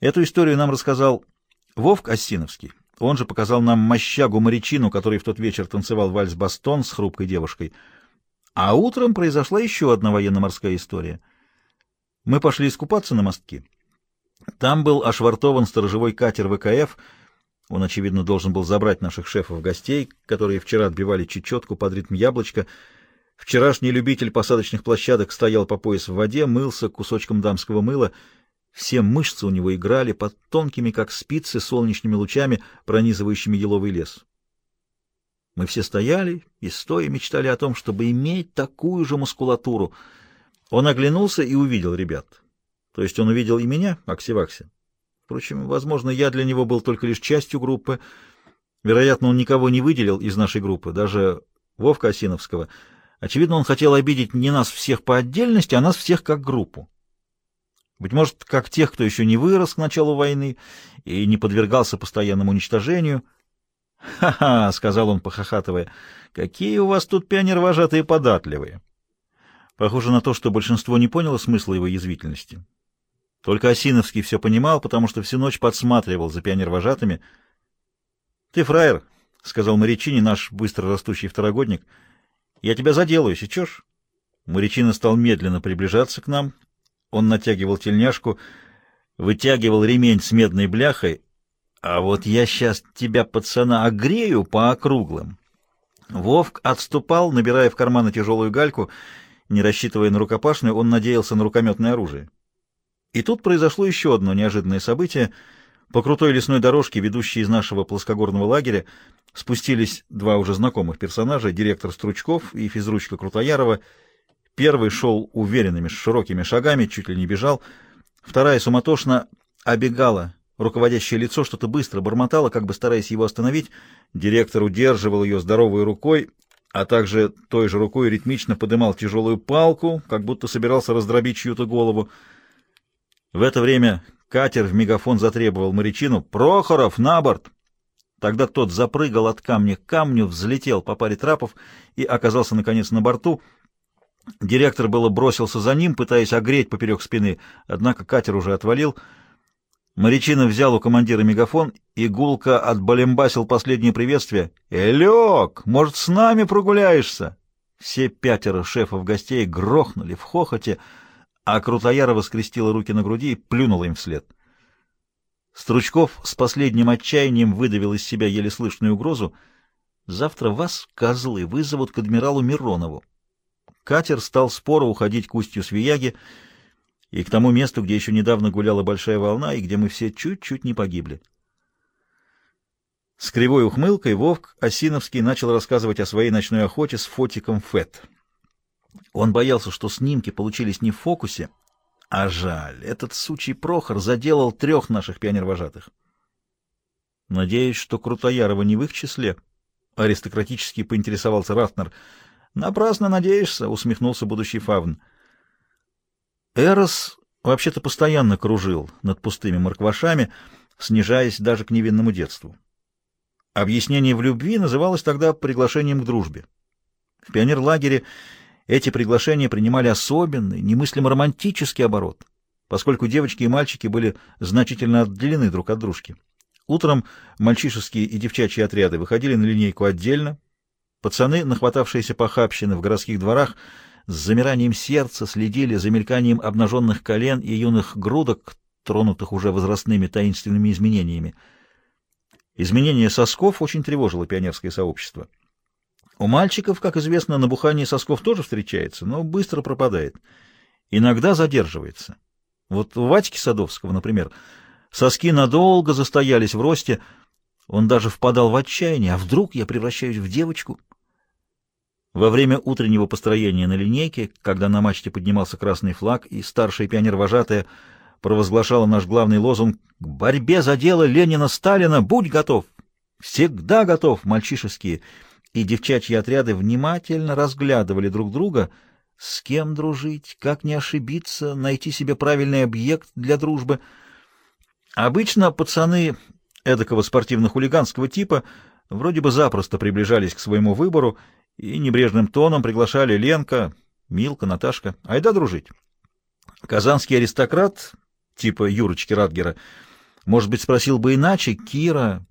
Эту историю нам рассказал Вовк Осиновский. Он же показал нам мощагу-морячину, который в тот вечер танцевал вальс-бастон с хрупкой девушкой. А утром произошла еще одна военно-морская история. Мы пошли искупаться на мостки. Там был ошвартован сторожевой катер ВКФ. Он, очевидно, должен был забрать наших шефов-гостей, которые вчера отбивали чечетку под ритм яблочка. Вчерашний любитель посадочных площадок стоял по пояс в воде, мылся кусочком дамского мыла — все мышцы у него играли под тонкими, как спицы, солнечными лучами, пронизывающими еловый лес. Мы все стояли и стоя мечтали о том, чтобы иметь такую же мускулатуру. Он оглянулся и увидел ребят. То есть он увидел и меня, Акси-Вакси. Впрочем, возможно, я для него был только лишь частью группы. Вероятно, он никого не выделил из нашей группы, даже Вовка Осиновского. Очевидно, он хотел обидеть не нас всех по отдельности, а нас всех как группу. Быть может, как тех, кто еще не вырос к началу войны и не подвергался постоянному уничтожению. «Ха-ха!» — сказал он, похохатывая. «Какие у вас тут пионер-вожатые податливые!» Похоже на то, что большинство не поняло смысла его язвительности. Только Осиновский все понимал, потому что всю ночь подсматривал за пионер-вожатыми. «Ты фраер!» — сказал Морячини, наш быстро растущий второгодник. «Я тебя заделаю, сечешь?» Морячина стал медленно приближаться к нам, он натягивал тельняшку, вытягивал ремень с медной бляхой. А вот я сейчас тебя, пацана, огрею по округлым. Вовк отступал, набирая в карманы тяжелую гальку. Не рассчитывая на рукопашную, он надеялся на рукометное оружие. И тут произошло еще одно неожиданное событие. По крутой лесной дорожке, ведущей из нашего плоскогорного лагеря, спустились два уже знакомых персонажа, директор Стручков и физручка Крутоярова — Первый шел уверенными, широкими шагами, чуть ли не бежал. Вторая суматошно обегала. Руководящее лицо что-то быстро бормотало, как бы стараясь его остановить. Директор удерживал ее здоровой рукой, а также той же рукой ритмично подымал тяжелую палку, как будто собирался раздробить чью-то голову. В это время катер в мегафон затребовал морячину «Прохоров, на борт!» Тогда тот запрыгал от камня к камню, взлетел по паре трапов и оказался, наконец, на борту — Директор было бросился за ним, пытаясь огреть поперек спины, однако катер уже отвалил. Морячина взял у командира мегафон, и гулко отбалембасил последнее приветствие. «Элек, может, с нами прогуляешься?» Все пятеро шефов гостей грохнули в хохоте, а Крутоярова скрестила руки на груди и плюнула им вслед. Стручков с последним отчаянием выдавил из себя еле слышную угрозу. «Завтра вас, козлы, вызовут к адмиралу Миронову. Катер стал споро уходить к устью Свияги и к тому месту, где еще недавно гуляла большая волна и где мы все чуть-чуть не погибли. С кривой ухмылкой Вовк Осиновский начал рассказывать о своей ночной охоте с фотиком Фет. Он боялся, что снимки получились не в фокусе, а жаль, этот сучий Прохор заделал трех наших пионервожатых. Надеюсь, что Крутоярова не в их числе, — аристократически поинтересовался Ратнер — Напрасно надеешься, усмехнулся будущий фавн. Эрос вообще-то постоянно кружил над пустыми морквашами, снижаясь даже к невинному детству. Объяснение в любви называлось тогда приглашением к дружбе. В пионерлагере эти приглашения принимали особенный, немыслимо романтический оборот, поскольку девочки и мальчики были значительно отделены друг от дружки. Утром мальчишеские и девчачьи отряды выходили на линейку отдельно, Пацаны, нахватавшиеся похабщины в городских дворах, с замиранием сердца следили за мельканием обнаженных колен и юных грудок, тронутых уже возрастными таинственными изменениями. Изменение сосков очень тревожило пионерское сообщество. У мальчиков, как известно, набухание сосков тоже встречается, но быстро пропадает. Иногда задерживается. Вот у Ватьки Садовского, например, соски надолго застоялись в росте, он даже впадал в отчаяние, а вдруг я превращаюсь в девочку? Во время утреннего построения на линейке, когда на мачте поднимался красный флаг, и старшая пионер-вожатая провозглашала наш главный лозунг «К борьбе за дело Ленина-Сталина! Будь готов!» «Всегда готов!» Мальчишеские и девчачьи отряды внимательно разглядывали друг друга, с кем дружить, как не ошибиться, найти себе правильный объект для дружбы. Обычно пацаны эдакого спортивно-хулиганского типа вроде бы запросто приближались к своему выбору и небрежным тоном приглашали Ленка, Милка, Наташка. Айда дружить. Казанский аристократ, типа Юрочки Радгера, Может быть, спросил бы иначе, Кира,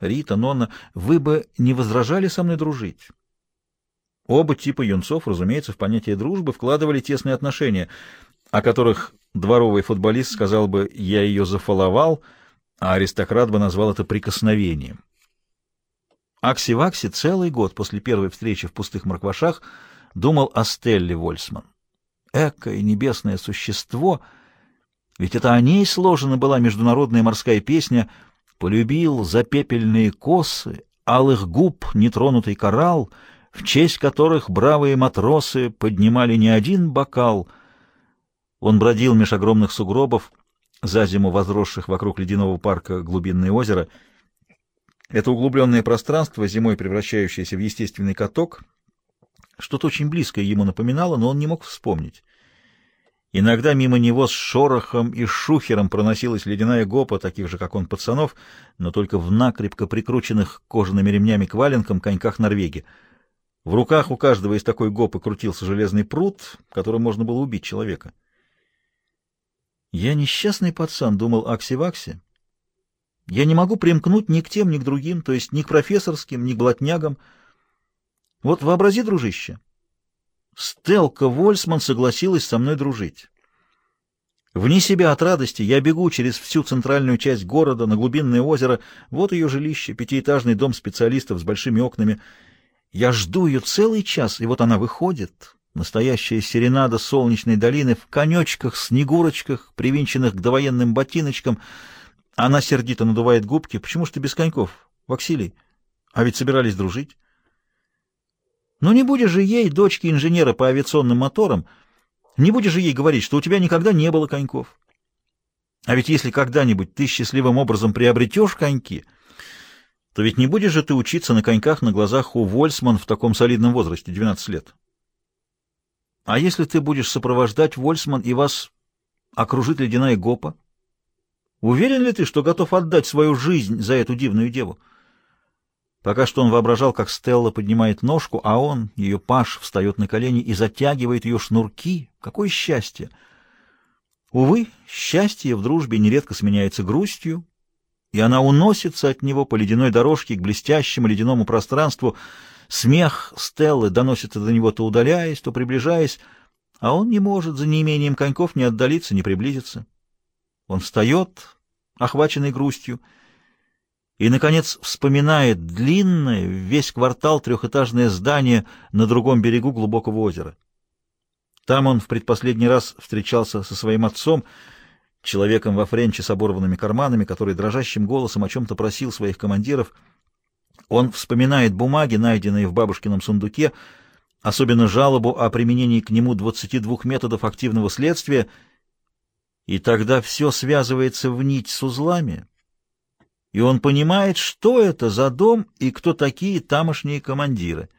Рита, Нонна, вы бы не возражали со мной дружить? Оба типа юнцов, разумеется, в понятие дружбы вкладывали тесные отношения, о которых дворовый футболист сказал бы «я ее зафаловал», а аристократ бы назвал это прикосновением. Акси-Вакси целый год после первой встречи в пустых морквашах думал о Стелле Вольсман. Экое небесное существо, ведь это о ней сложена была международная морская песня «Полюбил за пепельные косы, алых губ нетронутый коралл, в честь которых бравые матросы поднимали не один бокал». Он бродил меж огромных сугробов, за зиму возросших вокруг ледяного парка глубинное озеро. Это углубленное пространство, зимой превращающееся в естественный каток, что-то очень близкое ему напоминало, но он не мог вспомнить. Иногда мимо него с шорохом и шухером проносилась ледяная гопа, таких же, как он, пацанов, но только в накрепко прикрученных кожаными ремнями к валенкам коньках Норвеги. В руках у каждого из такой гопы крутился железный пруд, которым можно было убить человека. «Я несчастный пацан», — думал Акси-Вакси. «Я не могу примкнуть ни к тем, ни к другим, то есть ни к профессорским, ни к блатнягам. Вот вообрази, дружище, Стелка Вольсман согласилась со мной дружить. Вне себя от радости я бегу через всю центральную часть города на глубинное озеро. Вот ее жилище, пятиэтажный дом специалистов с большими окнами. Я жду ее целый час, и вот она выходит, Настоящая серенада солнечной долины в конечках, снегурочках, привинченных к довоенным ботиночкам. Она сердито надувает губки. Почему ж ты без коньков, Ваксилий? А ведь собирались дружить. Но не будешь же ей, дочке инженера по авиационным моторам, не будешь же ей говорить, что у тебя никогда не было коньков. А ведь если когда-нибудь ты счастливым образом приобретешь коньки, то ведь не будешь же ты учиться на коньках на глазах у Вольсман в таком солидном возрасте, 12 лет. А если ты будешь сопровождать Вольсман и вас окружит ледяная гопа? Уверен ли ты, что готов отдать свою жизнь за эту дивную деву? Пока что он воображал, как Стелла поднимает ножку, а он, ее паш, встает на колени и затягивает ее шнурки. Какое счастье! Увы, счастье в дружбе нередко сменяется грустью, и она уносится от него по ледяной дорожке к блестящему ледяному пространству, Смех Стеллы доносится до него то удаляясь, то приближаясь, а он не может за неимением коньков ни отдалиться, ни приблизиться. Он встает, охваченный грустью, и, наконец, вспоминает длинное, весь квартал трехэтажное здание на другом берегу глубокого озера. Там он в предпоследний раз встречался со своим отцом, человеком во френче с оборванными карманами, который дрожащим голосом о чем-то просил своих командиров — он вспоминает бумаги, найденные в бабушкином сундуке, особенно жалобу о применении к нему 22 методов активного следствия, и тогда все связывается в нить с узлами, и он понимает, что это за дом и кто такие тамошние командиры —